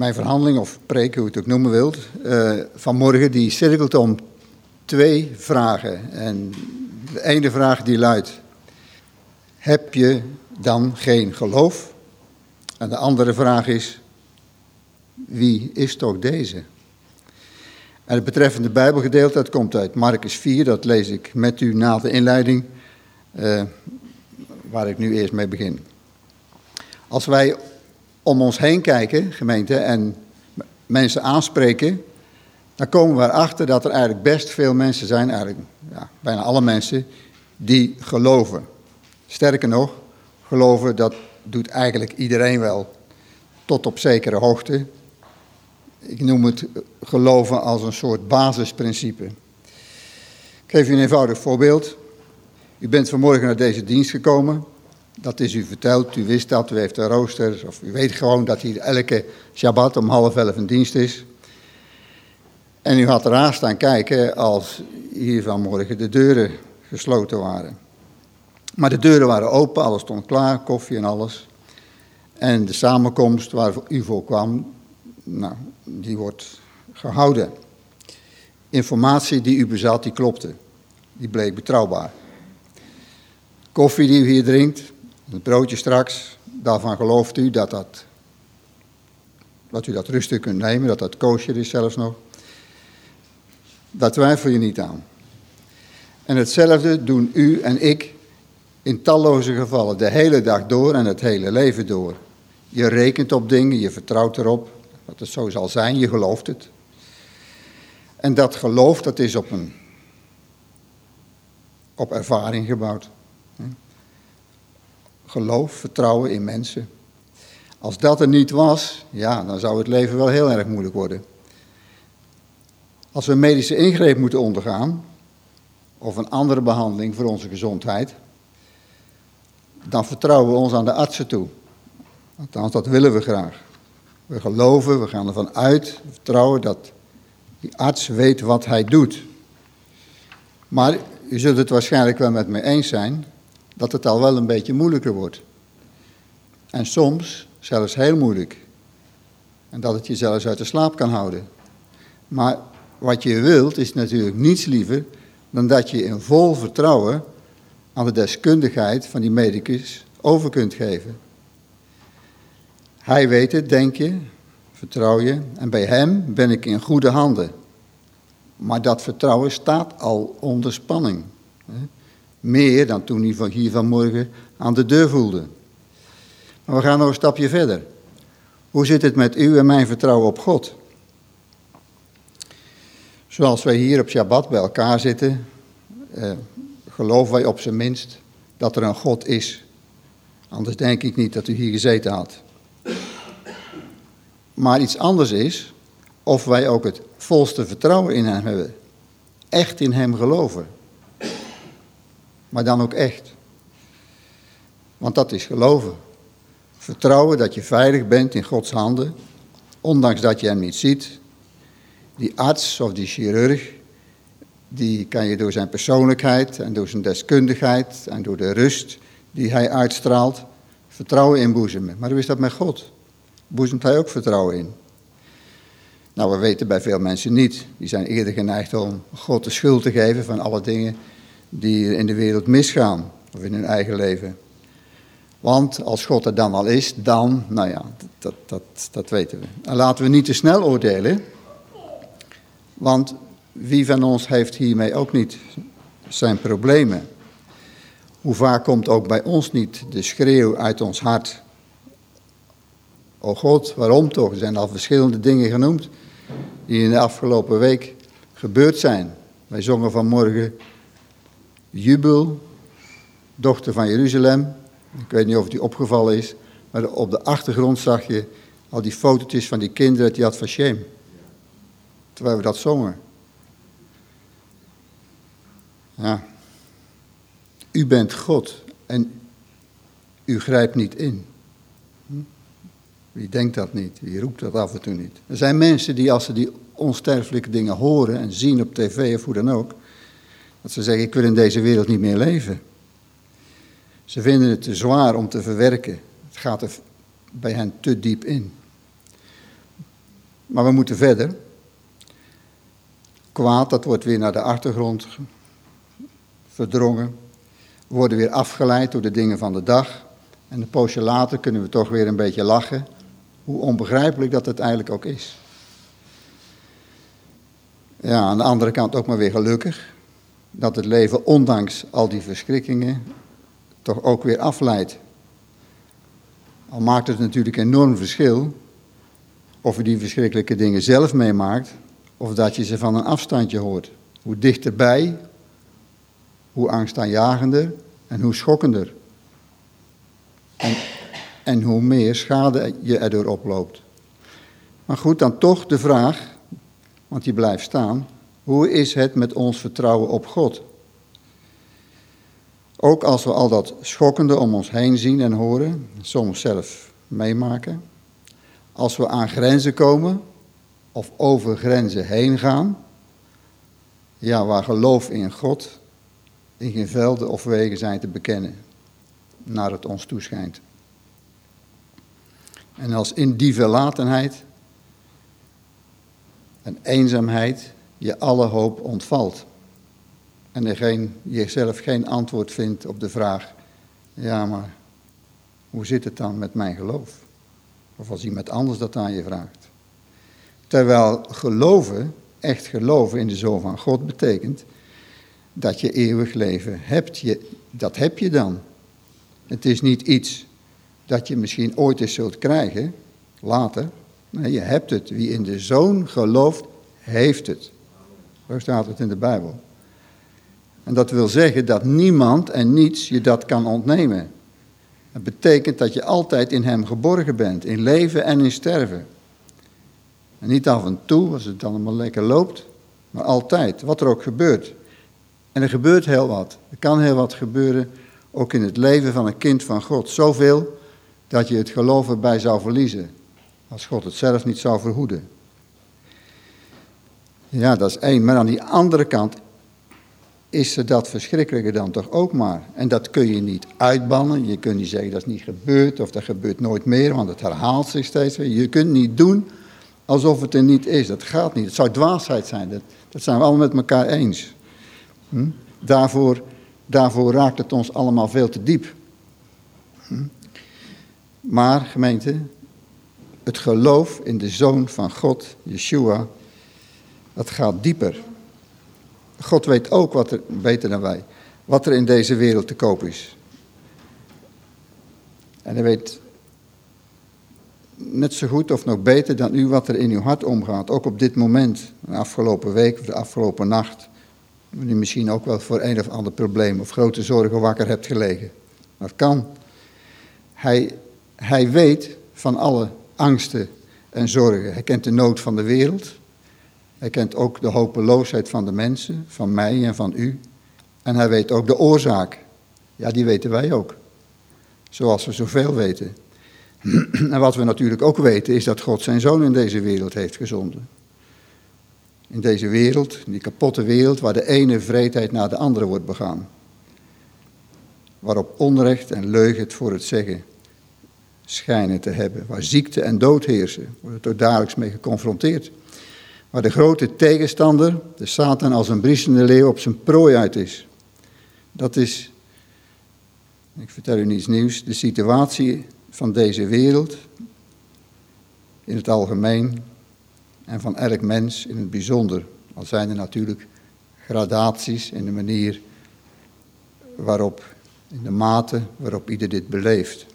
mijn verhandeling of preek, hoe je het ook noemen wilt, uh, vanmorgen, die cirkelt om twee vragen. En de ene vraag die luidt, heb je dan geen geloof? En de andere vraag is, wie is toch deze? En het betreffende Bijbelgedeelte, dat komt uit Marcus 4, dat lees ik met u na de inleiding, uh, waar ik nu eerst mee begin. Als wij om ons heen kijken, gemeente, en mensen aanspreken, dan komen we erachter dat er eigenlijk best veel mensen zijn, eigenlijk ja, bijna alle mensen, die geloven. Sterker nog, geloven dat doet eigenlijk iedereen wel, tot op zekere hoogte. Ik noem het geloven als een soort basisprincipe. Ik geef u een eenvoudig voorbeeld. U bent vanmorgen naar deze dienst gekomen. Dat is u verteld, u wist dat, u heeft een rooster. Of u weet gewoon dat hier elke Shabbat om half elf een dienst is. En u had eraan staan kijken als hier vanmorgen de deuren gesloten waren. Maar de deuren waren open, alles stond klaar, koffie en alles. En de samenkomst waar u voor kwam, nou, die wordt gehouden. Informatie die u bezat, die klopte. Die bleek betrouwbaar. Koffie die u hier drinkt, het broodje straks, daarvan gelooft u dat, dat, dat u dat rustig kunt nemen, dat dat koosje is zelfs nog. Daar twijfel je niet aan. En hetzelfde doen u en ik in talloze gevallen, de hele dag door en het hele leven door. Je rekent op dingen, je vertrouwt erop dat het zo zal zijn, je gelooft het. En dat geloof, dat is op een op ervaring gebouwd. Geloof, vertrouwen in mensen. Als dat er niet was, ja, dan zou het leven wel heel erg moeilijk worden. Als we een medische ingreep moeten ondergaan, of een andere behandeling voor onze gezondheid, dan vertrouwen we ons aan de artsen toe. Althans, dat willen we graag. We geloven, we gaan ervan uit, we vertrouwen dat die arts weet wat hij doet. Maar u zult het waarschijnlijk wel met me eens zijn dat het al wel een beetje moeilijker wordt. En soms zelfs heel moeilijk. En dat het je zelfs uit de slaap kan houden. Maar wat je wilt is natuurlijk niets liever dan dat je in vol vertrouwen aan de deskundigheid van die medicus over kunt geven. Hij weet het, denk je, vertrouw je, en bij hem ben ik in goede handen. Maar dat vertrouwen staat al onder spanning. Meer dan toen hij hier vanmorgen aan de deur voelde. Maar we gaan nog een stapje verder. Hoe zit het met u en mijn vertrouwen op God? Zoals wij hier op Shabbat bij elkaar zitten, eh, geloven wij op zijn minst dat er een God is. Anders denk ik niet dat u hier gezeten had. Maar iets anders is of wij ook het volste vertrouwen in Hem hebben. Echt in Hem geloven. Maar dan ook echt. Want dat is geloven. Vertrouwen dat je veilig bent in Gods handen, ondanks dat je Hem niet ziet. Die arts of die chirurg, die kan je door zijn persoonlijkheid en door zijn deskundigheid en door de rust die hij uitstraalt, vertrouwen inboezemen. Maar hoe is dat met God? Boezemt hij ook vertrouwen in? Nou, we weten bij veel mensen niet. Die zijn eerder geneigd om God de schuld te geven van alle dingen die in de wereld misgaan, of in hun eigen leven. Want als God er dan al is, dan, nou ja, dat, dat, dat weten we. En laten we niet te snel oordelen, want wie van ons heeft hiermee ook niet zijn problemen? Hoe vaak komt ook bij ons niet de schreeuw uit ons hart? O God, waarom toch? Er zijn al verschillende dingen genoemd die in de afgelopen week gebeurd zijn. Wij zongen vanmorgen Jubel, dochter van Jeruzalem. Ik weet niet of die opgevallen is, maar op de achtergrond zag je al die fotootjes van die kinderen uit Yad Vashem. Terwijl we dat zongen. Ja. U bent God en u grijpt niet in. Wie denkt dat niet? Wie roept dat af en toe niet? Er zijn mensen die als ze die onsterfelijke dingen horen en zien op tv of hoe dan ook, dat ze zeggen, ik wil in deze wereld niet meer leven. Ze vinden het te zwaar om te verwerken. Het gaat er bij hen te diep in. Maar we moeten verder. Kwaad, dat wordt weer naar de achtergrond verdrongen. We worden weer afgeleid door de dingen van de dag. En een poosje later kunnen we toch weer een beetje lachen. Hoe onbegrijpelijk dat het eigenlijk ook is. Ja, aan de andere kant ook maar weer gelukkig. Dat het leven, ondanks al die verschrikkingen, toch ook weer afleidt. Al maakt het natuurlijk enorm verschil of je die verschrikkelijke dingen zelf meemaakt, of dat je ze van een afstandje hoort. Hoe dichterbij, hoe angstaanjagender en hoe schokkender. En, en hoe meer schade je erdoor oploopt. Maar goed, dan toch de vraag, want die blijft staan. Hoe is het met ons vertrouwen op God? Ook als we al dat schokkende om ons heen zien en horen, soms zelf meemaken. Als we aan grenzen komen of over grenzen heen gaan. Ja, waar geloof in God in geen velden of wegen zijn te bekennen, naar het ons toeschijnt. En als in die verlatenheid en eenzaamheid je alle hoop ontvalt. En er geen, jezelf geen antwoord vindt op de vraag, ja maar hoe zit het dan met mijn geloof? Of als iemand anders dat aan je vraagt. Terwijl geloven, echt geloven in de Zoon van God betekent dat je eeuwig leven hebt. Je, dat heb je dan. Het is niet iets dat je misschien ooit eens zult krijgen, later. Nee, je hebt het. Wie in de Zoon gelooft, heeft het. Zo staat het in de Bijbel. En dat wil zeggen dat niemand en niets je dat kan ontnemen. Het betekent dat je altijd in Hem geborgen bent, in leven en in sterven. En niet af en toe, als het dan allemaal lekker loopt, maar altijd, wat er ook gebeurt. En er gebeurt heel wat. Er kan heel wat gebeuren, ook in het leven van een kind van God. Zoveel dat je het geloof erbij zou verliezen, als God het zelf niet zou verhoeden. Ja, dat is één. Maar aan die andere kant is er dat verschrikkelijke dan toch ook maar. En dat kun je niet uitbannen. Je kunt niet zeggen dat is niet gebeurd of dat gebeurt nooit meer, want het herhaalt zich steeds weer. Je kunt niet doen alsof het er niet is. Dat gaat niet. Het zou dwaasheid zijn. Dat, dat zijn we allemaal met elkaar eens. Hm? Daarvoor, daarvoor raakt het ons allemaal veel te diep. Hm? Maar, gemeente, het geloof in de Zoon van God, Yeshua, dat gaat dieper. God weet ook wat er, beter dan wij, wat er in deze wereld te koop is. En hij weet net zo goed of nog beter dan u wat er in uw hart omgaat. Ook op dit moment, de afgelopen week of de afgelopen nacht. Wanneer misschien ook wel voor een of ander probleem of grote zorgen wakker hebt gelegen. Dat kan. Hij, hij weet van alle angsten en zorgen. Hij kent de nood van de wereld. Hij kent ook de hopeloosheid van de mensen, van mij en van u. En hij weet ook de oorzaak. Ja, die weten wij ook. Zoals we zoveel weten. En wat we natuurlijk ook weten is dat God zijn zoon in deze wereld heeft gezonden. In deze wereld, in die kapotte wereld, waar de ene vreedheid na de andere wordt begaan. Waarop onrecht en leugen het voor het zeggen schijnen te hebben. Waar ziekte en dood heersen, wordt er dagelijks mee geconfronteerd. Waar de grote tegenstander, de Satan als een briesende leeuw, op zijn prooi uit is. Dat is, ik vertel u niets nieuws, de situatie van deze wereld in het algemeen en van elk mens in het bijzonder. Al zijn er natuurlijk gradaties in de manier waarop, in de mate waarop ieder dit beleeft.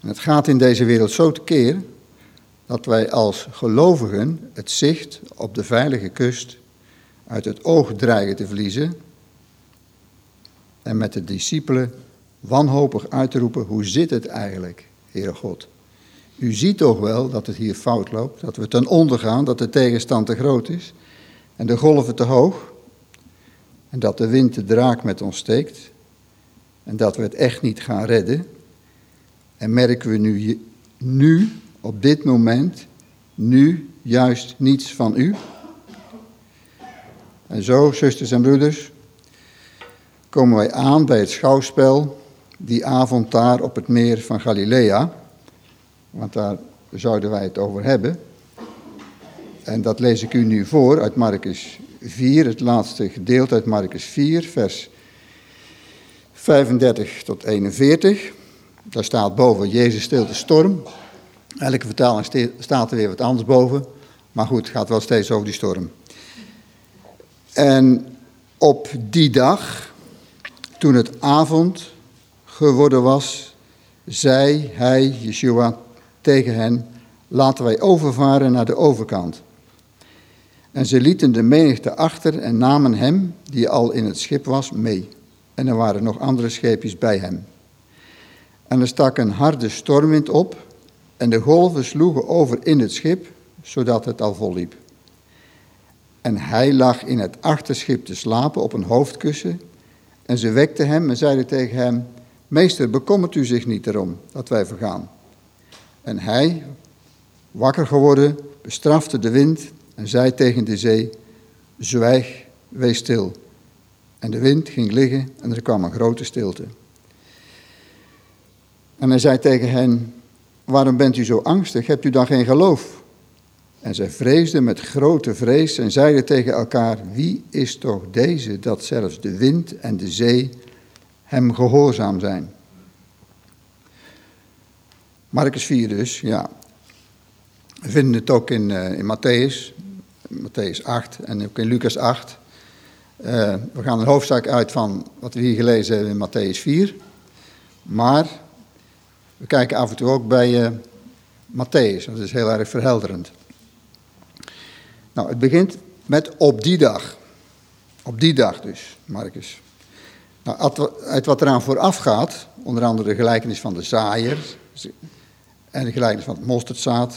En het gaat in deze wereld zo tekeer dat wij als gelovigen het zicht op de veilige kust uit het oog dreigen te verliezen en met de discipelen wanhopig uit te roepen, hoe zit het eigenlijk, Heere God? U ziet toch wel dat het hier fout loopt, dat we ten onder gaan, dat de tegenstand te groot is en de golven te hoog en dat de wind de draak met ons steekt en dat we het echt niet gaan redden. En merken we nu, nu op dit moment, nu juist niets van u? En zo, zusters en broeders, komen wij aan bij het schouwspel die avond daar op het meer van Galilea, want daar zouden wij het over hebben. En dat lees ik u nu voor uit Marcus 4, het laatste gedeelte uit Marcus 4, vers 35 tot 41. Daar staat boven, Jezus stilt de storm. Elke vertaling staat er weer wat anders boven. Maar goed, het gaat wel steeds over die storm. En op die dag, toen het avond geworden was, zei hij, Yeshua, tegen hen, laten wij overvaren naar de overkant. En ze lieten de menigte achter en namen hem, die al in het schip was, mee. En er waren nog andere scheepjes bij hem. En er stak een harde stormwind op en de golven sloegen over in het schip, zodat het al volliep. En hij lag in het achterschip te slapen op een hoofdkussen. En ze wekten hem en zeiden tegen hem: Meester, bekommert u zich niet erom dat wij vergaan? En hij, wakker geworden, bestrafte de wind en zei tegen de zee: Zwijg, wees stil. En de wind ging liggen en er kwam een grote stilte. En hij zei tegen hen: Waarom bent u zo angstig? Hebt u dan geen geloof? En zij vreesden met grote vrees en zeiden tegen elkaar: Wie is toch deze dat zelfs de wind en de zee hem gehoorzaam zijn? Marcus 4 dus, ja. We vinden het ook in, uh, in Matthäus, Matthäus 8 en ook in Lucas 8. Uh, we gaan een hoofdzak uit van wat we hier gelezen hebben in Matthäus 4. Maar we kijken af en toe ook bij uh, Matthäus, dat is heel erg verhelderend. Nou, het begint met op die dag. Op die dag dus, Marcus. Nou, uit wat eraan vooraf gaat, onder andere de gelijkenis van de zaaier en de gelijkenis van het mosterdzaad,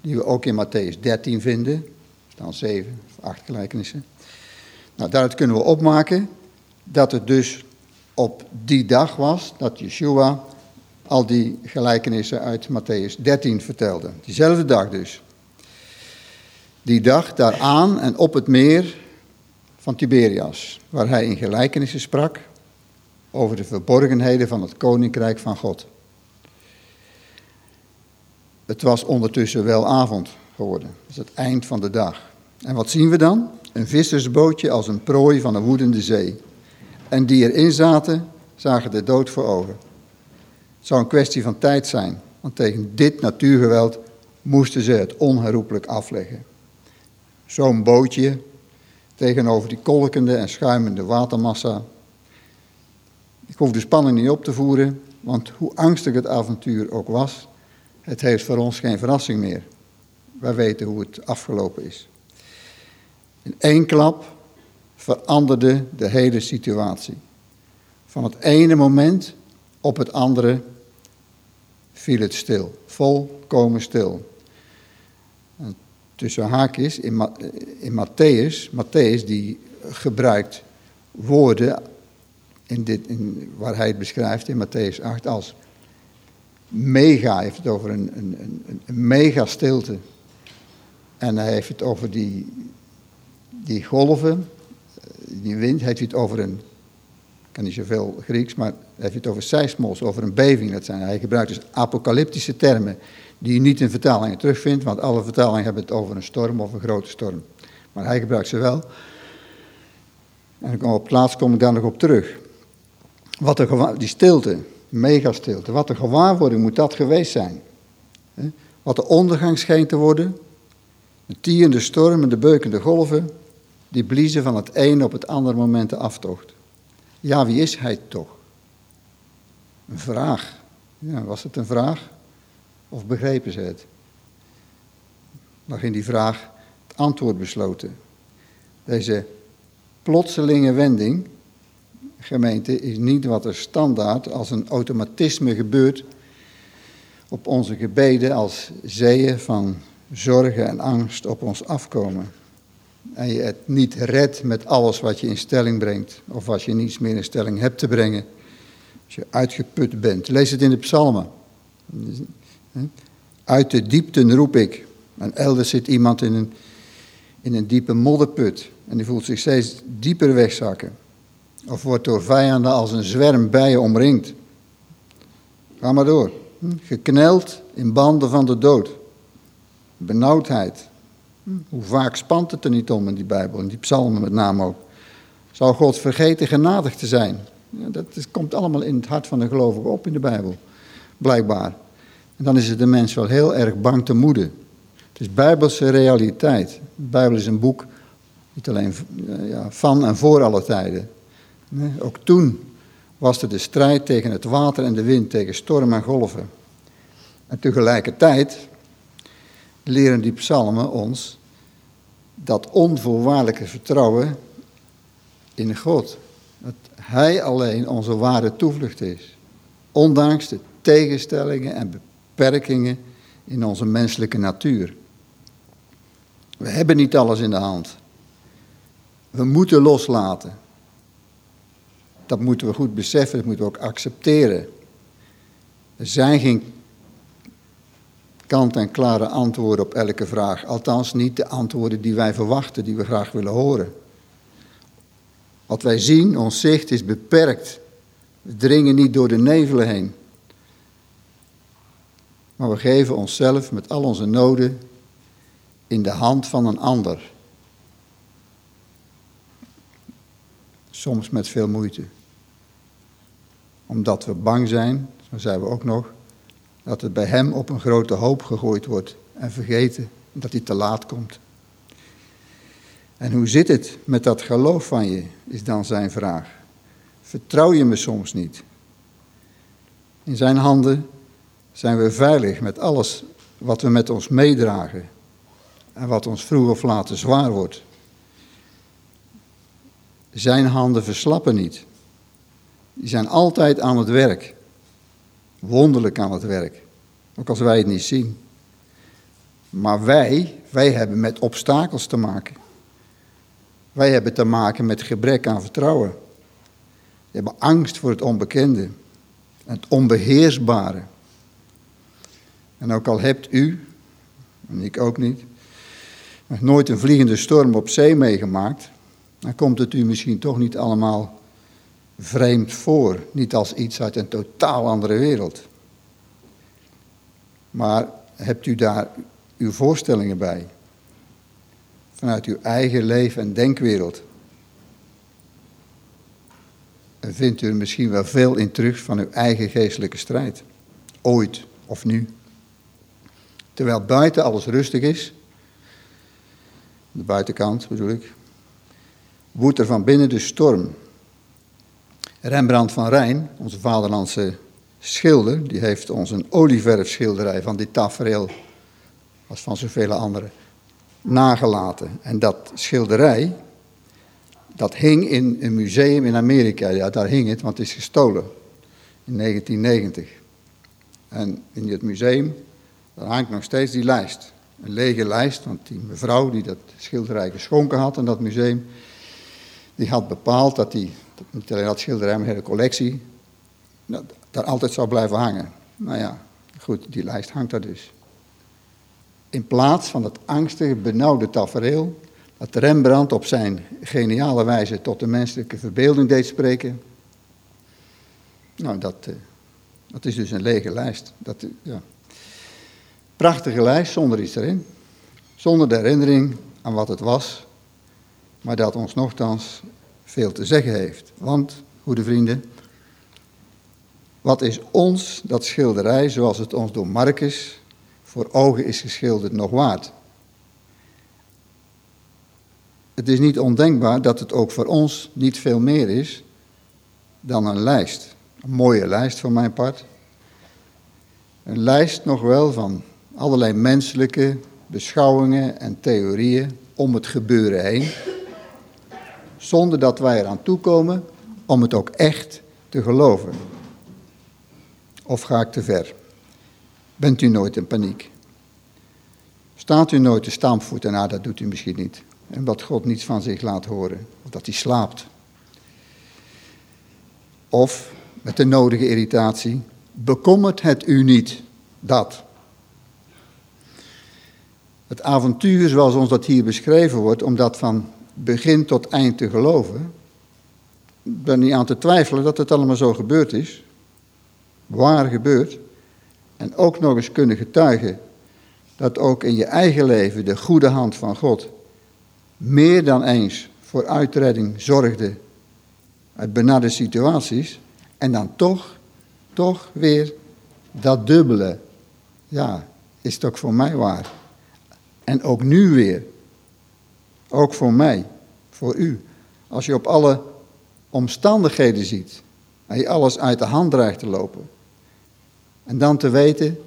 die we ook in Matthäus 13 vinden. Staan zeven of acht gelijkenissen. Nou, daaruit kunnen we opmaken dat het dus op die dag was dat Yeshua al die gelijkenissen uit Matthäus 13 vertelde. Diezelfde dag dus. Die dag daaraan en op het meer van Tiberias, waar hij in gelijkenissen sprak over de verborgenheden van het koninkrijk van God. Het was ondertussen wel avond geworden, is het eind van de dag. En wat zien we dan? Een vissersbootje als een prooi van een woedende zee. En die erin zaten, zagen de dood voor ogen. Het zou een kwestie van tijd zijn, want tegen dit natuurgeweld moesten ze het onherroepelijk afleggen. Zo'n bootje tegenover die kolkende en schuimende watermassa. Ik hoef de spanning niet op te voeren, want hoe angstig het avontuur ook was, het heeft voor ons geen verrassing meer. Wij weten hoe het afgelopen is. In één klap veranderde de hele situatie. Van het ene moment op het andere viel het stil, volkomen stil. En tussen haakjes, in, in Matthäus, Matthäus die gebruikt woorden in dit, in, waar hij het beschrijft in Matthäus 8 als mega, hij heeft het over een, een, een, mega stilte. En hij heeft het over die, die golven, die wind, heeft het over een, kan niet zoveel Grieks, maar heeft het over seismos, over een beving. Dat zijn, hij gebruikt dus apocalyptische termen die je niet in vertalingen terugvindt, want alle vertalingen hebben het over een storm of een grote storm. Maar hij gebruikt ze wel. En op plaats kom ik daar nog op terug. Wat er, die stilte, megastilte, wat een gewaarwording moet dat geweest zijn. Wat de ondergang scheen te worden, de tiende storm en de beukende golven, die bliezen van het een op het andere moment de aftocht. Ja, wie is hij toch? Een vraag. Ja, was het een vraag? Of begrepen ze het? Lag in die vraag het antwoord besloten. Deze plotselinge wending, gemeente, is niet wat er standaard als een automatisme gebeurt op onze gebeden als zeeën van zorgen en angst op ons afkomen. En je het niet redt met alles wat je in stelling brengt, of als je niets meer in stelling hebt te brengen, als je uitgeput bent. Lees het in de psalmen. Uit de diepten roep ik. En elders zit iemand in een, in een diepe modderput en die voelt zich steeds dieper wegzakken. Of wordt door vijanden als een zwerm bijen omringd. Ga maar door. Gekneld in banden van de dood benauwdheid, hoe vaak spant het er niet om in die Bijbel, in die psalmen met name ook. Zou God vergeten genadig te zijn? Ja, dat komt allemaal in het hart van de gelovige op in de Bijbel, blijkbaar. En dan is het de mens wel heel erg bang te moeden. Het is bijbelse realiteit. De Bijbel is een boek, niet alleen ja, van en voor alle tijden. Nee, ook toen was er de strijd tegen het water en de wind, tegen storm en golven. En tegelijkertijd leren die psalmen ons dat onvoorwaardelijke vertrouwen in God. Dat Hij alleen onze ware toevlucht is. Ondanks de tegenstellingen en beperkingen in onze menselijke natuur. We hebben niet alles in de hand. We moeten loslaten. Dat moeten we goed beseffen, dat moeten we ook accepteren. Er zijn geen kant-en-klare antwoorden op elke vraag. Althans, niet de antwoorden die wij verwachten, die we graag willen horen. Wat wij zien, ons zicht is beperkt. We dringen niet door de nevelen heen. Maar we geven onszelf met al onze noden in de hand van een ander. Soms met veel moeite. Omdat we bang zijn, zo zijn we ook nog, dat het bij hem op een grote hoop gegooid wordt en vergeten dat hij te laat komt. En hoe zit het met dat geloof van je, is dan zijn vraag. Vertrouw je me soms niet? In zijn handen zijn we veilig met alles wat we met ons meedragen en wat ons vroeg of later zwaar wordt. Zijn handen verslappen niet. Die zijn altijd aan het werk. Wonderlijk aan het werk. Ook als wij het niet zien. Maar wij, wij hebben met obstakels te maken. Wij hebben te maken met gebrek aan vertrouwen. We hebben angst voor het onbekende. Het onbeheersbare. En ook al hebt u, en ik ook niet, nog nooit een vliegende storm op zee meegemaakt, dan komt het u misschien toch niet allemaal vreemd voor. Niet als iets uit een totaal andere wereld. Maar hebt u daar uw voorstellingen bij? Vanuit uw eigen leven- en denkwereld. En vindt u er misschien wel veel in terug van uw eigen geestelijke strijd. Ooit of nu. Terwijl buiten alles rustig is, de buitenkant bedoel ik, woedt er van binnen de storm. Rembrandt van Rijn, onze vaderlandse schilder, die heeft ons een olieverfschilderij van dit tafereel, als van zoveel andere, nagelaten. En dat schilderij, dat hing in een museum in Amerika. Ja, daar hing het, want het is gestolen in 1990. En in het museum, daar hangt nog steeds die lijst. Een lege lijst, want die mevrouw die dat schilderij geschonken had aan dat museum, die had bepaald dat die, niet alleen dat schilderij, de hele collectie, daar altijd zou blijven hangen. Nou ja, goed, die lijst hangt daar dus. In plaats van dat angstige, benauwde tafereel, dat Rembrandt op zijn geniale wijze tot de menselijke verbeelding deed spreken. Nou, dat, eh, dat is dus een lege lijst. Dat, eh, ja. Prachtige lijst, zonder iets erin. Zonder de herinnering aan wat het was, maar dat ons nogthans veel te zeggen heeft. Want, goede vrienden, wat is ons dat schilderij, zoals het ons door Marcus voor ogen is geschilderd, nog waard? Het is niet ondenkbaar dat het ook voor ons niet veel meer is dan een lijst. Een mooie lijst van mijn part. Een lijst nog wel van allerlei menselijke beschouwingen en theorieën om het gebeuren heen. Zonder dat wij eraan toekomen om het ook echt te geloven. Of ga ik te ver? Bent u nooit in paniek? Staat u nooit te stampvoeten? Nou, dat doet u misschien niet. En dat God niets van zich laat horen. Of dat hij slaapt. Of, met de nodige irritatie, bekommert het u niet dat. Het avontuur zoals ons dat hier beschreven wordt, om dat van begin tot eind te geloven, ben niet aan te twijfelen dat het allemaal zo gebeurd is waar gebeurt. En ook nog eens kunnen getuigen dat ook in je eigen leven de goede hand van God meer dan eens voor uitredding zorgde uit benarde situaties en dan toch, toch weer dat dubbele. Ja, is ook voor mij waar. En ook nu weer. Ook voor mij, voor u. Als je op alle omstandigheden ziet en je alles uit de hand dreigt te lopen. En dan te weten,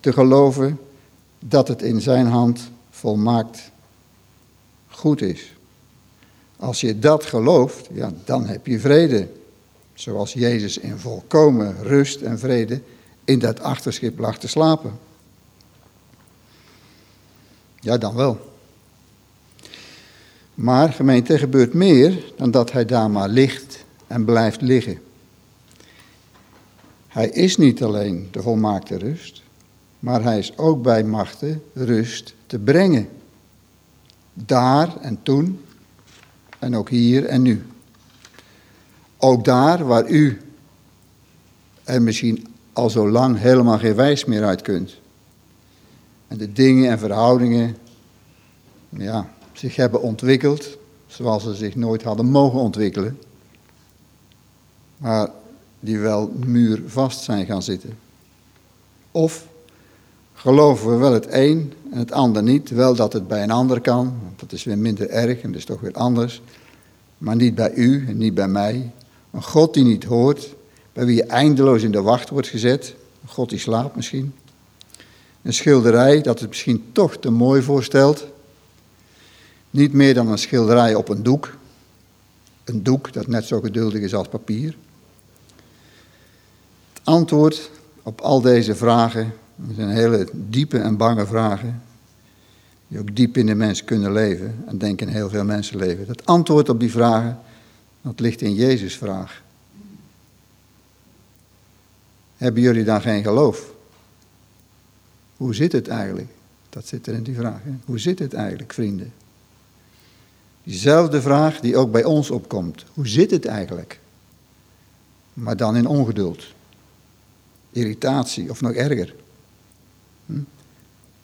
te geloven dat het in zijn hand volmaakt goed is. Als je dat gelooft, ja, dan heb je vrede. Zoals Jezus in volkomen rust en vrede in dat achterschip lag te slapen. Ja, dan wel. Maar gemeente, gebeurt meer dan dat hij daar maar ligt en blijft liggen. Hij is niet alleen de volmaakte rust, maar hij is ook bij machten rust te brengen. Daar en toen en ook hier en nu. Ook daar waar u er misschien al zo lang helemaal geen wijs meer uit kunt. En de dingen en verhoudingen ja, zich hebben ontwikkeld zoals ze zich nooit hadden mogen ontwikkelen. Maar die wel muurvast zijn gaan zitten. Of geloven we wel het een en het ander niet. Wel dat het bij een ander kan, want dat is weer minder erg en dat is toch weer anders. Maar niet bij u en niet bij mij. Een God die niet hoort, bij wie je eindeloos in de wacht wordt gezet. Een God die slaapt misschien. Een schilderij dat het misschien toch te mooi voorstelt. Niet meer dan een schilderij op een doek. Een doek dat net zo geduldig is als papier. Het antwoord op al deze vragen, dat zijn hele diepe en bange vragen, die ook diep in de mens kunnen leven en denken heel veel mensen leven. Het antwoord op die vragen, dat ligt in Jezus' vraag. Hebben jullie dan geen geloof? Hoe zit het eigenlijk? Dat zit er in die vraag. Hè? Hoe zit het eigenlijk, vrienden? Diezelfde vraag die ook bij ons opkomt. Hoe zit het eigenlijk? Maar dan in ongeduld, irritatie of nog erger. Hm?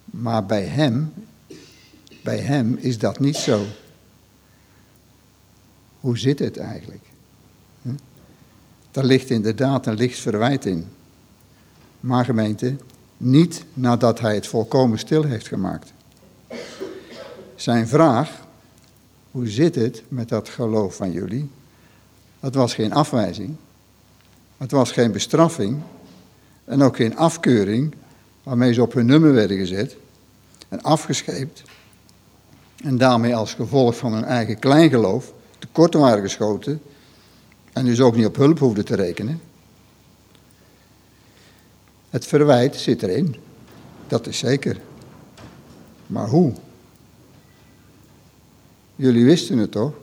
Maar bij hem, bij hem is dat niet zo. Hoe zit het eigenlijk? Hm? Daar ligt inderdaad een licht verwijt in. Maar gemeente, niet nadat hij het volkomen stil heeft gemaakt. Zijn vraag, hoe zit het met dat geloof van jullie? Dat was geen afwijzing. Het was geen bestraffing. En ook geen afkeuring waarmee ze op hun nummer werden gezet en afgescheept. En daarmee als gevolg van hun eigen kleingeloof tekort waren geschoten en dus ook niet op hulp hoefden te rekenen. Het verwijt zit erin, dat is zeker. Maar hoe? Jullie wisten het toch?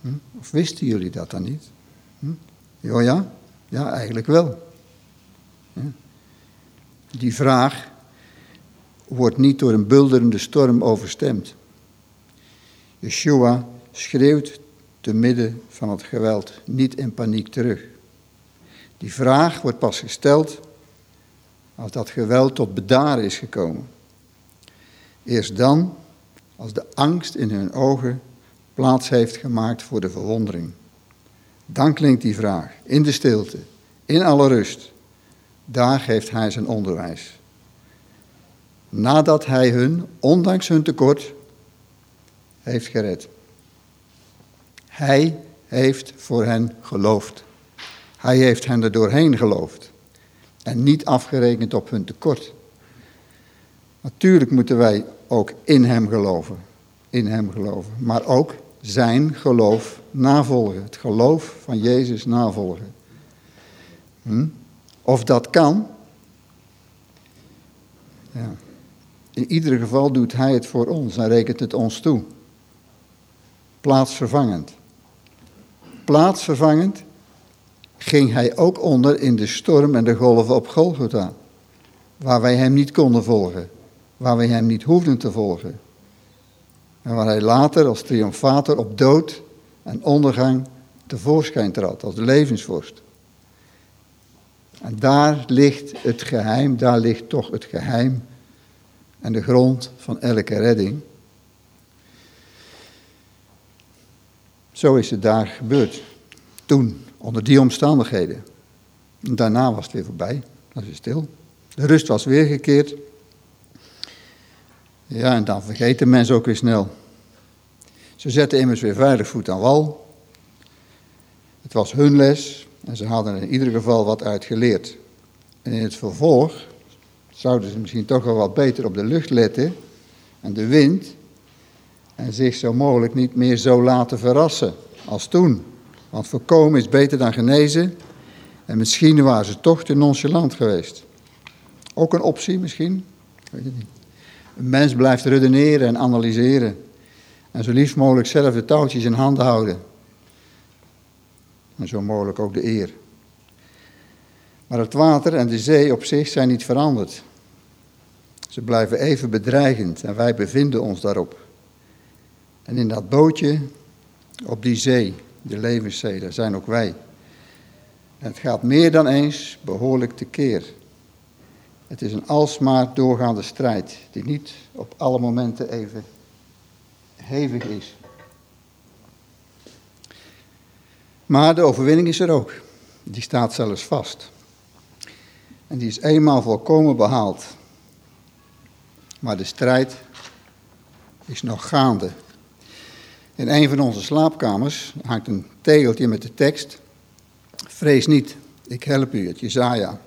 Hm? Of wisten jullie dat dan niet? Hm? Oh ja? Ja, eigenlijk wel. Die vraag wordt niet door een bulderende storm overstemd. Yeshua schreeuwt te midden van het geweld, niet in paniek terug. Die vraag wordt pas gesteld als dat geweld tot bedaren is gekomen. Eerst dan, als de angst in hun ogen plaats heeft gemaakt voor de verwondering. Dan klinkt die vraag, in de stilte, in alle rust. Daar geeft hij zijn onderwijs. Nadat hij hun, ondanks hun tekort, heeft gered. Hij heeft voor hen geloofd. Hij heeft hen er doorheen geloofd. En niet afgerekend op hun tekort. Natuurlijk moeten wij ook in hem geloven. In hem geloven. Maar ook zijn geloof navolgen. Het geloof van Jezus navolgen. Hm? Of dat kan. Ja. In ieder geval doet hij het voor ons en rekent het ons toe. Plaatsvervangend. Plaatsvervangend ging hij ook onder in de storm en de golven op Golgotha, waar wij hem niet konden volgen, waar wij hem niet hoefden te volgen. En waar hij later als triomfator op dood en ondergang tevoorschijn trad, als levensvorst. En daar ligt het geheim, daar ligt toch het geheim en de grond van elke redding. Zo is het daar gebeurd. Toen, onder die omstandigheden. daarna was het weer voorbij. Dat is stil. De rust was weer gekeerd. Ja, en dan vergeet de mens ook weer snel. Ze zetten immers weer veilig voet aan wal. Het was hun les en ze hadden in ieder geval wat uitgeleerd. En in het vervolg zouden ze misschien toch wel wat beter op de lucht letten en de wind en zich zo mogelijk niet meer zo laten verrassen als toen. Want voorkomen is beter dan genezen en misschien waren ze toch te nonchalant geweest. Ook een optie misschien, weet het niet. Een mens blijft redeneren en analyseren en zo liefst mogelijk zelf de touwtjes in handen houden. En zo mogelijk ook de eer. Maar het water en de zee op zich zijn niet veranderd. Ze blijven even bedreigend en wij bevinden ons daarop. En in dat bootje, op die zee, de levenszee, daar zijn ook wij. En het gaat meer dan eens behoorlijk tekeer. Het is een alsmaar doorgaande strijd, die niet op alle momenten even hevig is. Maar de overwinning is er ook. Die staat zelfs vast. En die is eenmaal volkomen behaald. Maar de strijd is nog gaande. In een van onze slaapkamers hangt een tegeltje met de tekst: Vrees niet, ik help u, het Jezaja.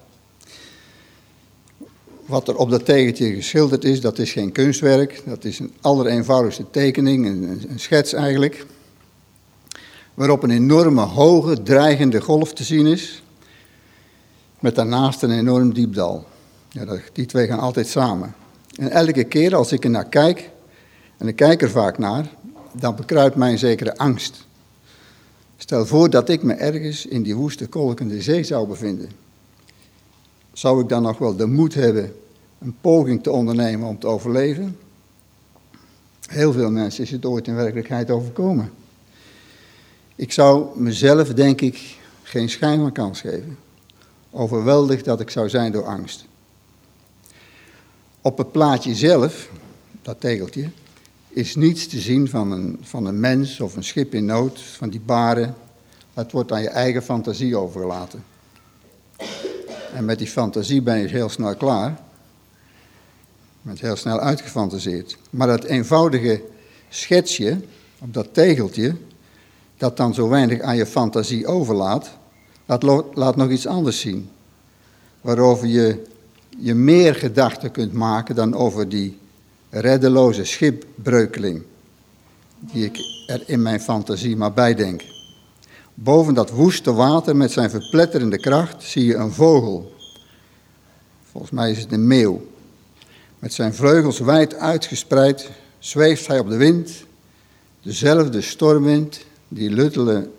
Wat er op dat tegeltje geschilderd is, dat is geen kunstwerk. Dat is een allereenvoudigste tekening, een, schets eigenlijk. Waarop een enorme, hoge, dreigende golf te zien is. Met daarnaast een enorm diepdal. Ja, die twee gaan altijd samen. En elke keer als ik er naar kijk, en ik kijk er vaak naar, dan bekruipt mij een zekere angst. Stel voor dat ik me ergens in die woeste, kolkende zee zou bevinden. Zou ik dan nog wel de moed hebben een poging te ondernemen om te overleven? Heel veel mensen is het ooit in werkelijkheid overkomen. Ik zou mezelf, denk ik, geen schijn van kans geven. Overweldigd dat ik zou zijn door angst. Op het plaatje zelf, dat tegeltje, is niets te zien van een, van een mens of een schip in nood, van die baren. Het wordt aan je eigen fantasie overgelaten. En met die fantasie ben je heel snel klaar. Bent heel snel uitgefantaseerd. Maar dat eenvoudige schetsje op dat tegeltje, dat dan zo weinig aan je fantasie overlaat, laat, laat nog iets anders zien. Waarover je je meer gedachten kunt maken dan over die reddeloze schipbreukeling, die ik er in mijn fantasie maar bij denk. Boven dat woeste water met zijn verpletterende kracht zie je een vogel. Volgens mij is het een meeuw. Met zijn vleugels wijd uitgespreid zweeft hij op de wind. Dezelfde stormwind die luttele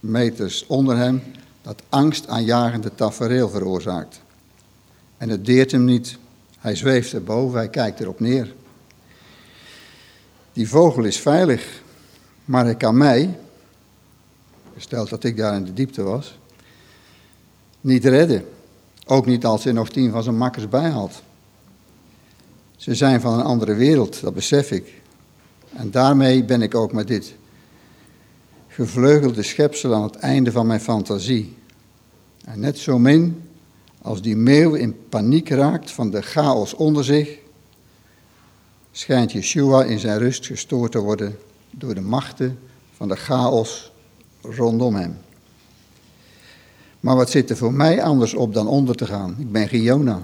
meters onder hem dat angstaanjagende tafereel veroorzaakt. En het deert hem niet. Hij zweeft erboven, hij kijkt erop neer. Die vogel is veilig, maar hij kan mij, gesteld dat ik daar in de diepte was, niet redden. Ook niet als hij nog tien van zijn makkers bijhaalt. Ze zijn van een andere wereld, dat besef ik. En daarmee ben ik ook met dit gevleugelde schepsel aan het einde van mijn fantasie. En net zo min als die meeuw in paniek raakt van de chaos onder zich, schijnt Yeshua in zijn rust gestoord te worden door de machten van de chaos rondom hem. Maar wat zit er voor mij anders op dan onder te gaan? Ik ben Giona.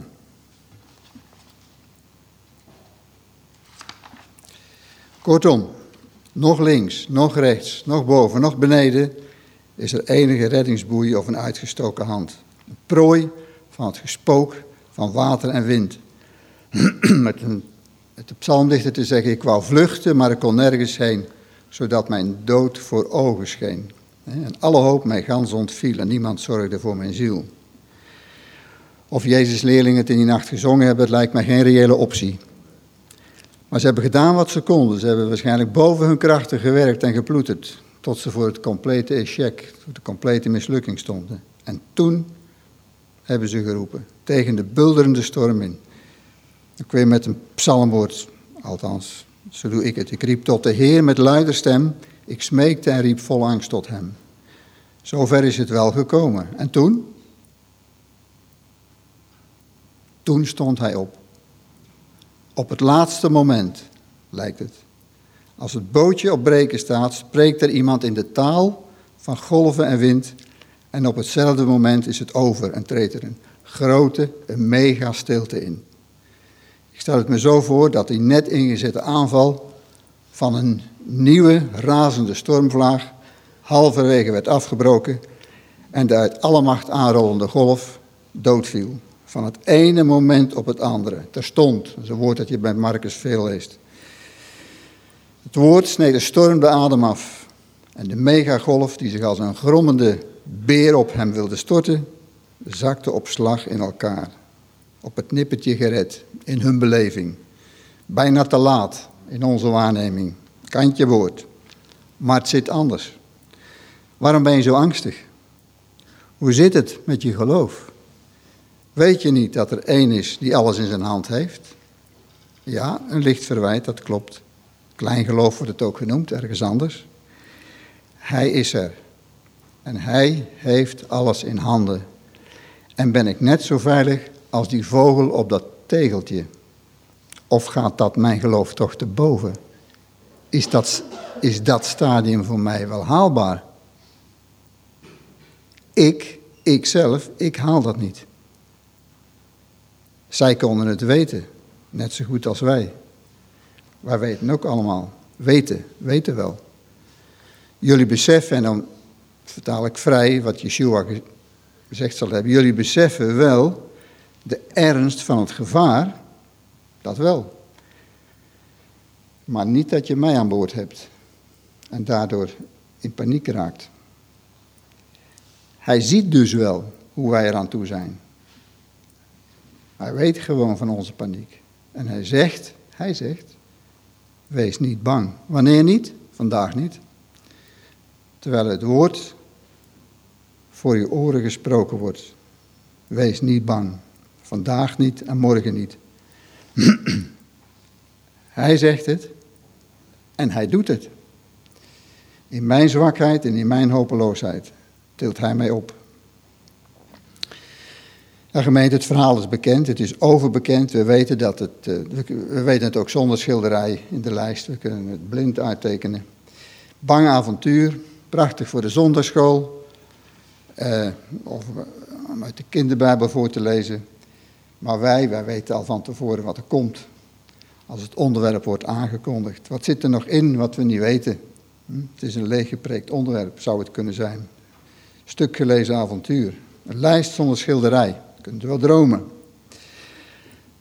Kortom, nog links, nog rechts, nog boven, nog beneden is er enige reddingsboei of een uitgestoken hand. Een prooi van het gespook van water en wind. met, een, met de psalmdichter te zeggen, ik wou vluchten, maar ik kon nergens heen, zodat mijn dood voor ogen scheen. En alle hoop mij gans ontviel en niemand zorgde voor mijn ziel. Of Jezus' leerlingen het in die nacht gezongen hebben, lijkt mij geen reële optie. Maar ze hebben gedaan wat ze konden. Ze hebben waarschijnlijk boven hun krachten gewerkt en geploeterd. Tot ze voor het complete échec, de complete mislukking stonden. En toen hebben ze geroepen. Tegen de bulderende storm in. Kun je met een psalmwoord, althans, zo doe ik het. Ik riep tot de Heer met luider stem. Ik smeekte en riep vol angst tot hem. Zover is het wel gekomen. En toen? Toen stond hij op. Op het laatste moment, lijkt het. Als het bootje op breken staat, spreekt er iemand in de taal van golven en wind. En op hetzelfde moment is het over en treedt er een grote, een mega stilte in. Ik stel het me zo voor dat die net ingezette aanval van een nieuwe razende stormvlaag halverwege werd afgebroken en de uit alle macht aanrollende golf doodviel. Van het ene moment op het andere, terstond. Dat is een woord dat je bij Marcus veel leest. Het woord sneed de storm de adem af. En de megagolf, die zich als een grommende beer op hem wilde storten, zakte op slag in elkaar. Op het nippertje gered, in hun beleving. Bijna te laat in onze waarneming. Kantje woord. Maar het zit anders. Waarom ben je zo angstig? Hoe zit het met je geloof? Weet je niet dat er één is die alles in zijn hand heeft? Ja, een licht verwijt, dat klopt. Klein geloof wordt het ook genoemd, ergens anders. Hij is er. En hij heeft alles in handen. En ben ik net zo veilig als die vogel op dat tegeltje? Of gaat dat mijn geloof toch te boven? Is dat, is dat stadium voor mij wel haalbaar? Ik, ikzelf, ik haal dat niet. Zij konden het weten, net zo goed als wij. Wij weten ook allemaal. Weten, weten wel. Jullie beseffen, en dan vertaal ik vrij wat Yeshua gezegd zal hebben. Jullie beseffen wel de ernst van het gevaar, dat wel. Maar niet dat je mij aan boord hebt en daardoor in paniek raakt. Hij ziet dus wel hoe wij eraan toe zijn. Hij weet gewoon van onze paniek. En hij zegt, hij zegt, wees niet bang. Wanneer niet? Vandaag niet. Terwijl het woord voor je oren gesproken wordt. Wees niet bang. Vandaag niet en morgen niet. hij zegt het en hij doet het. In mijn zwakheid en in mijn hopeloosheid tilt hij mij op. Ja, gemeente, het verhaal is bekend, het is overbekend. We weten, dat het, eh, we weten het ook zonder schilderij in de lijst. We kunnen het blind uittekenen. Bang avontuur, prachtig voor de zondagschool. Uh, of om uit de kinderbijbel voor te lezen. Maar wij, wij weten al van tevoren wat er komt. Als het onderwerp wordt aangekondigd. Wat zit er nog in wat we niet weten? Hm? Het is een leeggepreekt onderwerp, zou het kunnen zijn. Stuk gelezen avontuur. Een lijst zonder schilderij. Kunt wel dromen.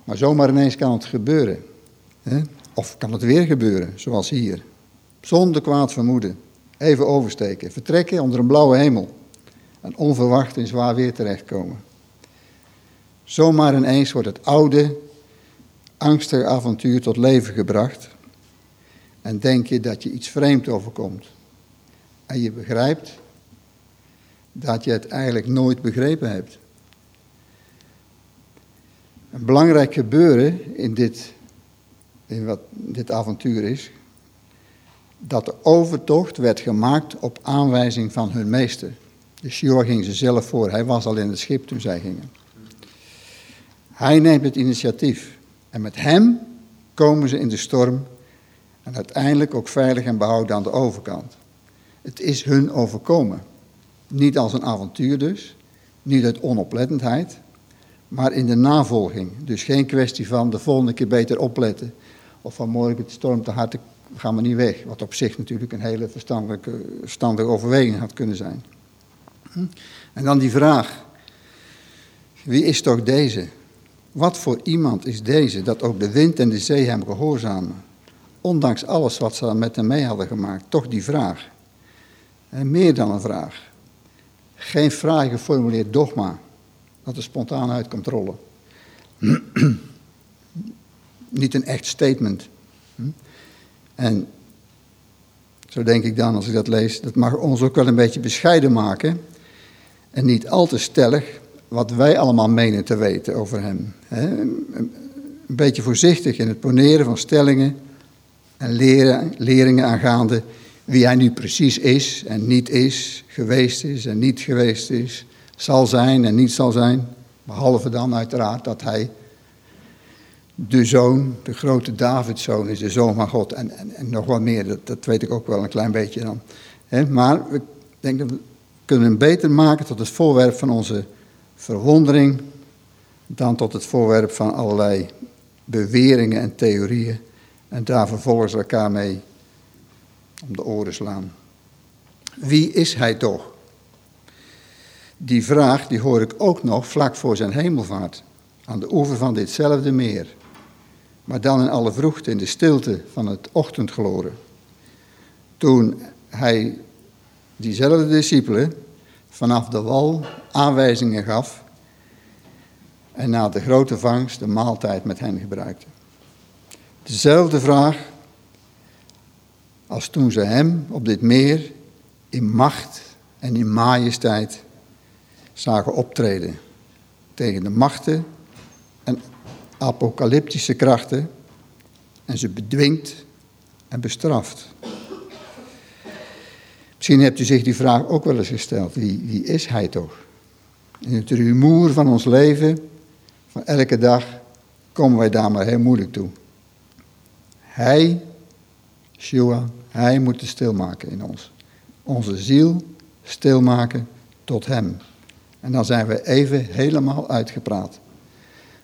Maar zomaar ineens kan het gebeuren. Hè? Of kan het weer gebeuren, zoals hier. Zonder kwaad vermoeden. Even oversteken. Vertrekken onder een blauwe hemel. En onverwacht in zwaar weer terechtkomen. Zomaar ineens wordt het oude, angstige avontuur tot leven gebracht. En denk je dat je iets vreemd overkomt. En je begrijpt dat je het eigenlijk nooit begrepen hebt. Een belangrijk gebeuren in dit, in wat dit avontuur is, dat de overtocht werd gemaakt op aanwijzing van hun meester. De Shua ging ze zelf voor, hij was al in het schip toen zij gingen. Hij neemt het initiatief en met hem komen ze in de storm en uiteindelijk ook veilig en behouden aan de overkant. Het is hun overkomen. Niet als een avontuur dus, niet uit onoplettendheid, maar in de navolging. Dus geen kwestie van de volgende keer beter opletten. Of vanmorgen het storm te hard, gaan we niet weg. Wat op zich natuurlijk een hele verstandige overweging had kunnen zijn. Hm? En dan die vraag. Wie is toch deze? Wat voor iemand is deze dat ook de wind en de zee hem gehoorzamen? Ondanks alles wat ze met hem mee hadden gemaakt, toch die vraag. En meer dan een vraag. Geen fraai geformuleerd dogma dat er spontaan uit komt rollen. Niet een echt statement. Hm? En zo denk ik dan, als ik dat lees, dat mag ons ook wel een beetje bescheiden maken. En niet al te stellig wat wij allemaal menen te weten over hem. een beetje voorzichtig in het poneren van stellingen en leren, leringen aangaande wie hij nu precies is en niet is, geweest is en niet geweest is, zal zijn en niet zal zijn. Behalve dan uiteraard dat hij de zoon, de grote Davidzoon is, de zoon van God. En, en, nog wat meer, dat, dat, weet ik ook wel een klein beetje dan. maar ik denk dat we kunnen hem beter maken tot het voorwerp van onze verwondering dan tot het voorwerp van allerlei beweringen en theorieën en daar vervolgens elkaar mee om de oren slaan. Wie is hij toch? Die vraag die hoor ik ook nog vlak voor zijn hemelvaart, aan de oever van ditzelfde meer, maar dan in alle vroegte in de stilte van het ochtendgloren. Toen hij diezelfde discipelen vanaf de wal aanwijzingen gaf en na de grote vangst de maaltijd met hen gebruikte. Dezelfde vraag als toen ze hem op dit meer in macht en in majesteit zagen optreden tegen de machten en apocalyptische krachten en ze bedwingt en bestraft. Misschien hebt u zich die vraag ook wel eens gesteld. Wie, wie is hij toch? In het rumoer van ons leven, van elke dag, komen wij daar maar heel moeilijk toe. Hij, Shua, hij moet het stilmaken in ons. Onze ziel stilmaken tot hem. En dan zijn we even helemaal uitgepraat.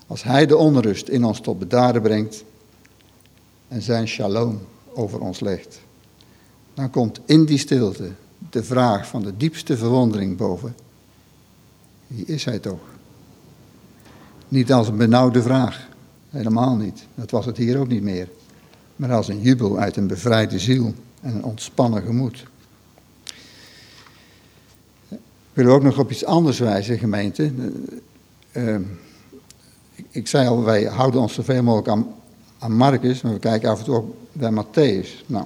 Als hij de onrust in ons tot bedaren brengt en zijn shalom over ons legt dan komt in die stilte de vraag van de diepste verwondering boven. Wie is hij toch? Niet als een benauwde vraag, helemaal niet. Dat was het hier ook niet meer. Maar als een jubel uit een bevrijde ziel en een ontspannen gemoed. Ik wil ook nog op iets anders wijzen, gemeente. Uh, ik, zei al, wij houden ons zoveel mogelijk aan, aan Marcus, maar we kijken af en toe ook bij Matthäus. Nou,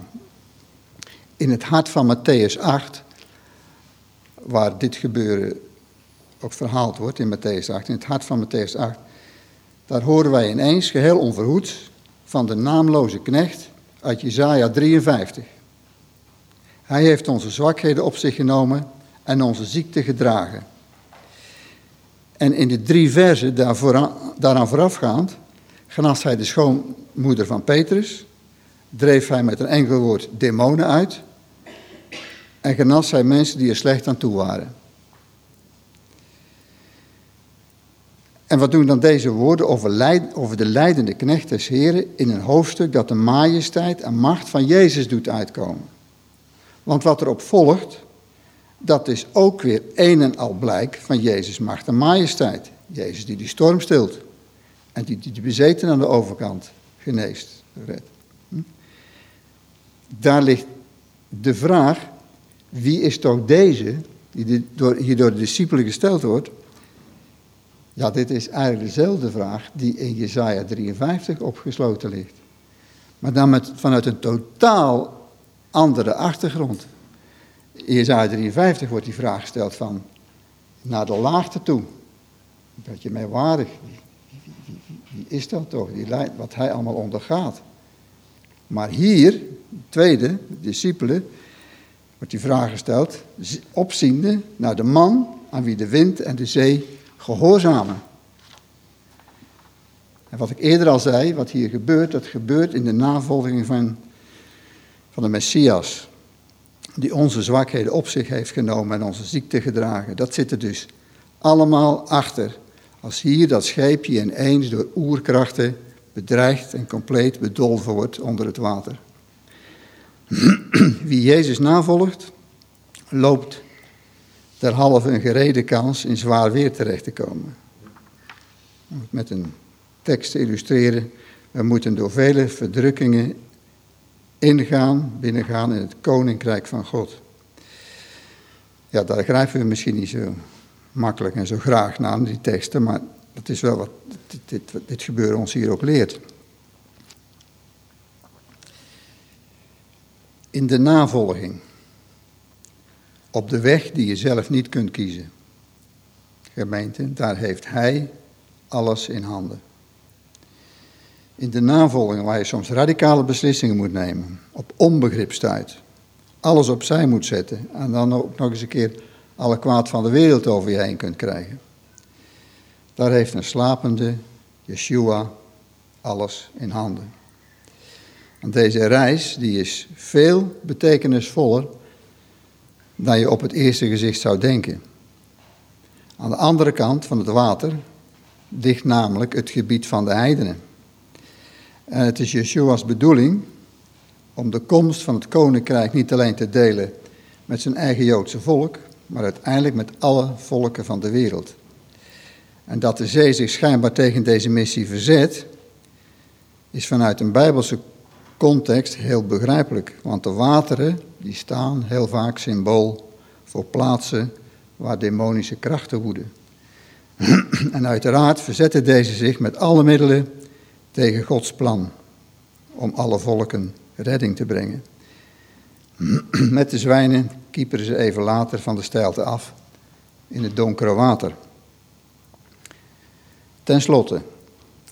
in het hart van Matthäus 8, waar dit gebeuren ook verhaald wordt in Matthäus 8, in het hart van Matthäus 8, daar horen wij ineens, geheel onverhoeds, van de naamloze knecht uit Jezaja 53. Hij heeft onze zwakheden op zich genomen en onze ziekte gedragen. En in de drie versen daaraan voorafgaand genas hij de schoonmoeder van Petrus, dreef hij met een enkel woord demonen uit en genas hij mensen die er slecht aan toe waren. En wat doen dan deze woorden over, de leidende knecht des Heren in een hoofdstuk dat de majesteit en macht van Jezus doet uitkomen? Want wat erop volgt, dat is ook weer een en al blijk van Jezus' macht en majesteit. Jezus die die storm stilt en die die bezeten aan de overkant geneest, redt. Hm? Daar ligt de vraag, wie is toch deze, die hier door de discipelen gesteld wordt? Ja, dit is eigenlijk dezelfde vraag die in Jesaja 53 opgesloten ligt. Maar dan met, vanuit een totaal andere achtergrond. In Jesaja 53 wordt die vraag gesteld van naar de laagte toe. Een beetje merkwaardig. Wie, wie, is dat toch? Die, wat hij allemaal ondergaat. Maar hier, tweede, de discipelen, wordt die vraag gesteld, opziende naar de man aan wie de wind en de zee gehoorzamen. En wat ik eerder al zei, wat hier gebeurt, dat gebeurt in de navolging van, van de Messias. Die onze zwakheden op zich heeft genomen en onze ziekte gedragen. Dat zit er dus allemaal achter. Als hier dat scheepje ineens door oerkrachten bedreigd en compleet bedolven wordt onder het water. Wie Jezus navolgt, loopt derhalve een gereden kans in zwaar weer terecht te komen. Om het met een tekst te illustreren, we moeten door vele verdrukkingen ingaan, binnengaan in het koninkrijk van God. Ja, daar grijpen we misschien niet zo makkelijk en zo graag naar, die teksten, maar dat is wel wat dit, dit, dit gebeuren ons hier ook leert. In de navolging. Op de weg die je zelf niet kunt kiezen. Gemeente, daar heeft Hij alles in handen. In de navolging waar je soms radicale beslissingen moet nemen, op onbegrip stuit, alles opzij moet zetten en dan ook nog eens een keer alle kwaad van de wereld over je heen kunt krijgen. Daar heeft een slapende Yeshua alles in handen. En deze reis die is veel betekenisvoller dan je op het eerste gezicht zou denken. Aan de andere kant van het water ligt namelijk het gebied van de heidenen. En het is Yeshua's bedoeling om de komst van het koninkrijk niet alleen te delen met zijn eigen Joodse volk, maar uiteindelijk met alle volken van de wereld. En dat de zee zich schijnbaar tegen deze missie verzet, is vanuit een bijbelse context heel begrijpelijk. Want de wateren die staan heel vaak symbool voor plaatsen waar demonische krachten woeden. en uiteraard verzetten deze zich met alle middelen tegen Gods plan om alle volken redding te brengen. met de zwijnen kieperen ze even later van de steilte af in het donkere water. Ten slotte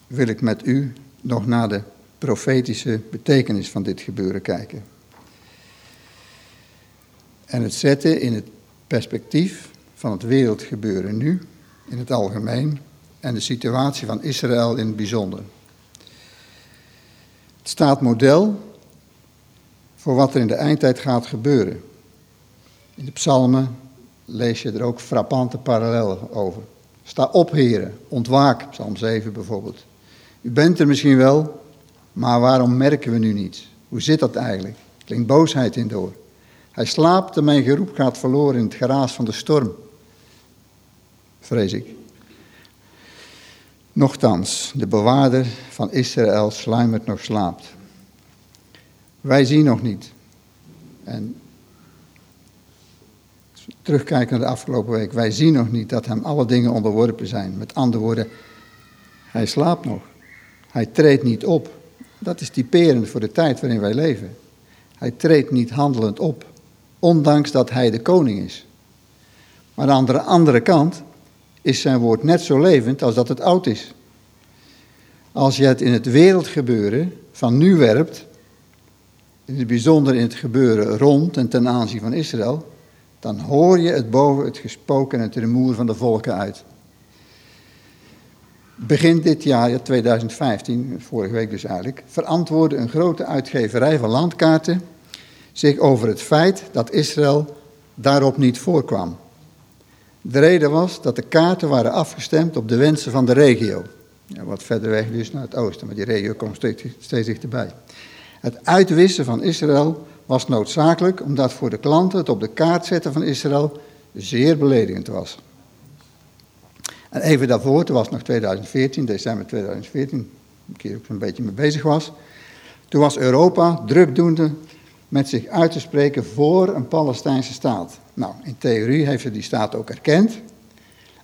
wil ik met u nog naar de profetische betekenis van dit gebeuren kijken. En het zetten in het perspectief van het wereldgebeuren nu, in het algemeen, en de situatie van Israël in het bijzonder. Het staat model voor wat er in de eindtijd gaat gebeuren. In de psalmen lees je er ook frappante parallellen over. Sta op, heren, ontwaak, psalm 7 bijvoorbeeld. U bent er misschien wel, maar waarom merken we nu niets? Hoe zit dat eigenlijk? Klinkt boosheid in door. Hij slaapt en mijn geroep gaat verloren in het geraas van de storm. Vrees ik. Nochtans, de bewaarder van Israël sluimert nog slaapt. Wij zien nog niet. En terugkijken naar de afgelopen week, wij zien nog niet dat hem alle dingen onderworpen zijn. Met andere woorden, hij slaapt nog. Hij treedt niet op. Dat is typerend voor de tijd waarin wij leven. Hij treedt niet handelend op, ondanks dat hij de koning is. Maar aan de andere kant is zijn woord net zo levend als dat het oud is. Als je het in het wereldgebeuren van nu werpt, in het bijzonder in het gebeuren rond en ten aanzien van Israël, dan hoor je het boven het gesproken en het rumoer van de volken uit. Begin dit jaar, 2015, vorige week dus eigenlijk, verantwoordde een grote uitgeverij van landkaarten zich over het feit dat Israël daarop niet voorkwam. De reden was dat de kaarten waren afgestemd op de wensen van de regio. Ja, wat verder weg dus naar het oosten, maar die regio komt steeds, steeds dichterbij. Het uitwissen van Israël was noodzakelijk omdat voor de klanten het op de kaart zetten van Israël zeer beledigend was. En even daarvoor, het was nog 2014, december 2014, een keer ook een beetje mee bezig was. Toen was Europa drukdoende met zich uit te spreken voor een Palestijnse staat. Nou, in theorie heeft ze die staat ook erkend.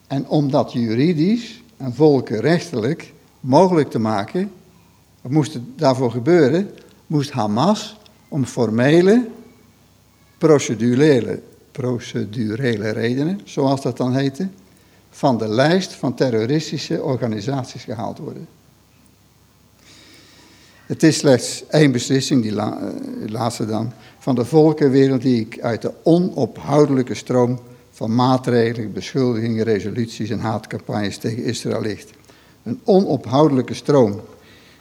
En om dat juridisch en volkenrechtelijk mogelijk te maken, wat moest het daarvoor gebeuren? Moest Hamas om formele, procedurele, procedurele redenen, zoals dat dan heette, van de lijst van terroristische organisaties gehaald worden. Het is slechts één beslissing, die eh, laatste dan, van de volkenwereld die ik uit de onophoudelijke stroom van maatregelen, beschuldigingen, resoluties en haatcampagnes tegen Israël ligt. Een onophoudelijke stroom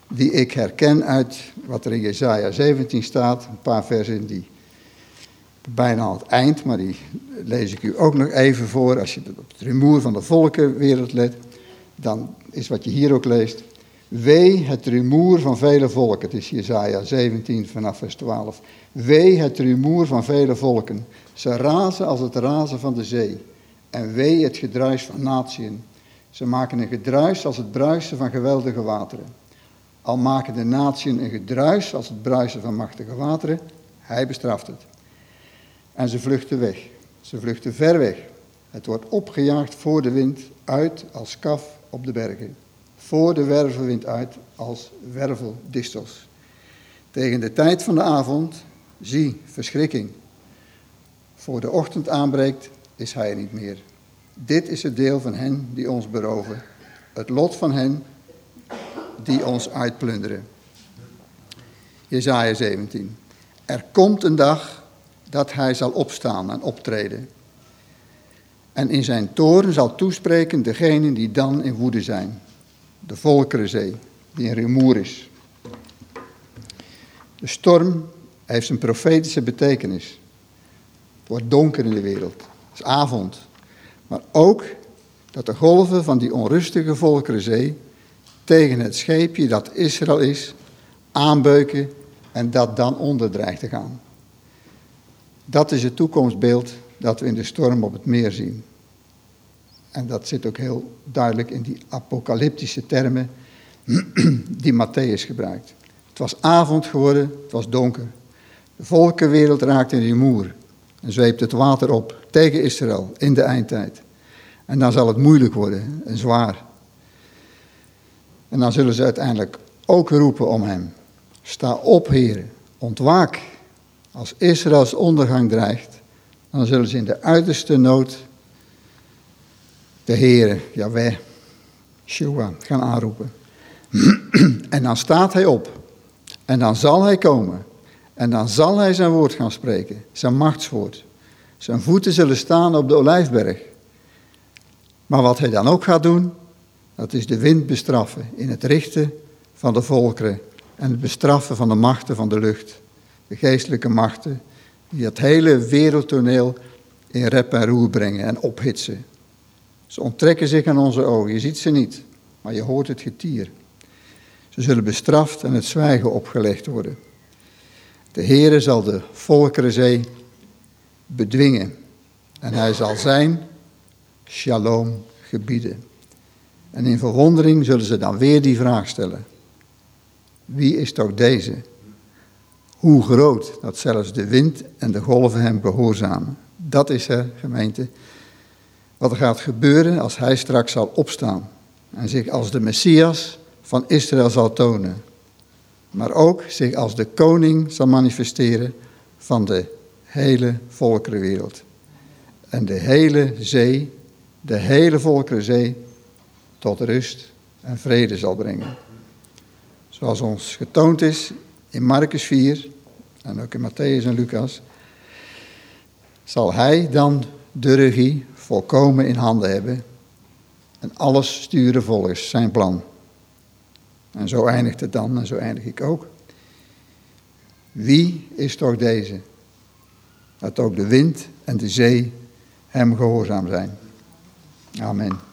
die ik herken uit wat er in Jesaja 17 staat, een paar versen die bijna aan het eind, maar die lees ik u ook nog even voor. Als je op het rumoer van de volkenwereld let, dan is wat je hier ook leest. Wee het rumoer van vele volken. Het is Jesaja 17 vanaf vers 12. Wee het rumoer van vele volken. Ze razen als het razen van de zee. En wee het gedruis van natieën. Ze maken een gedruis als het bruisen van geweldige wateren. Al maken de natieën een gedruis als het bruisen van machtige wateren, hij bestraft het. En ze vluchten weg. Ze vluchten ver weg. Het wordt opgejaagd voor de wind uit als kaf op de bergen. Voor de wervelwind uit als werveldistels. Tegen de tijd van de avond, zie, verschrikking. Voor de ochtend aanbreekt, is hij er niet meer. Dit is het deel van hen die ons beroven. Het lot van hen die ons uitplunderen. Jezaja 17. Er komt een dag dat hij zal opstaan en optreden. En in zijn toren zal toespreken degenen die dan in woede zijn. De volkerenzee, die een rumoer is. De storm heeft een profetische betekenis. Het wordt donker in de wereld. Het is avond. Maar ook dat de golven van die onrustige volkerenzee tegen het scheepje dat Israël is, aanbeuken en dat dan onder dreigt te gaan. Dat is het toekomstbeeld dat we in de storm op het meer zien. En dat zit ook heel duidelijk in die apocalyptische termen die Matthäus gebruikt. Het was avond geworden, het was donker. De volkenwereld raakte in rumoer en zweept het water op tegen Israël in de eindtijd. En dan zal het moeilijk worden en zwaar. En dan zullen ze uiteindelijk ook roepen om hem. Sta op, heren, ontwaak. Als Israëls ondergang dreigt, dan zullen ze in de uiterste nood de Heere, Yahweh, Shua, gaan aanroepen. en dan staat hij op. En dan zal hij komen. En dan zal hij zijn woord gaan spreken, zijn machtswoord. Zijn voeten zullen staan op de olijfberg. Maar wat hij dan ook gaat doen, dat is de wind bestraffen in het richten van de volkeren en het bestraffen van de machten van de lucht. De geestelijke machten die het hele wereldtoneel in rep en roer brengen en ophitsen. Ze onttrekken zich aan onze ogen. Je ziet ze niet, maar je hoort het getier. Ze zullen bestraft en het zwijgen opgelegd worden. De Heere zal de volkerenzee bedwingen en hij zal zijn shalom gebieden. En in verwondering zullen ze dan weer die vraag stellen. Wie is toch deze? Hoe groot dat zelfs de wind en de golven hem gehoorzamen. Dat is er, gemeente, wat er gaat gebeuren als hij straks zal opstaan en zich als de Messias van Israël zal tonen. Maar ook zich als de koning zal manifesteren van de hele volkerenwereld. En de hele zee, de hele volkerenzee, tot rust en vrede zal brengen. Zoals ons getoond is in Marcus 4 en ook in Matthäus en Lucas, zal hij dan de regie volkomen in handen hebben en alles sturen volgens zijn plan. En zo eindigt het dan en zo eindig ik ook. Wie is toch deze? Dat ook de wind en de zee hem gehoorzaam zijn. Amen.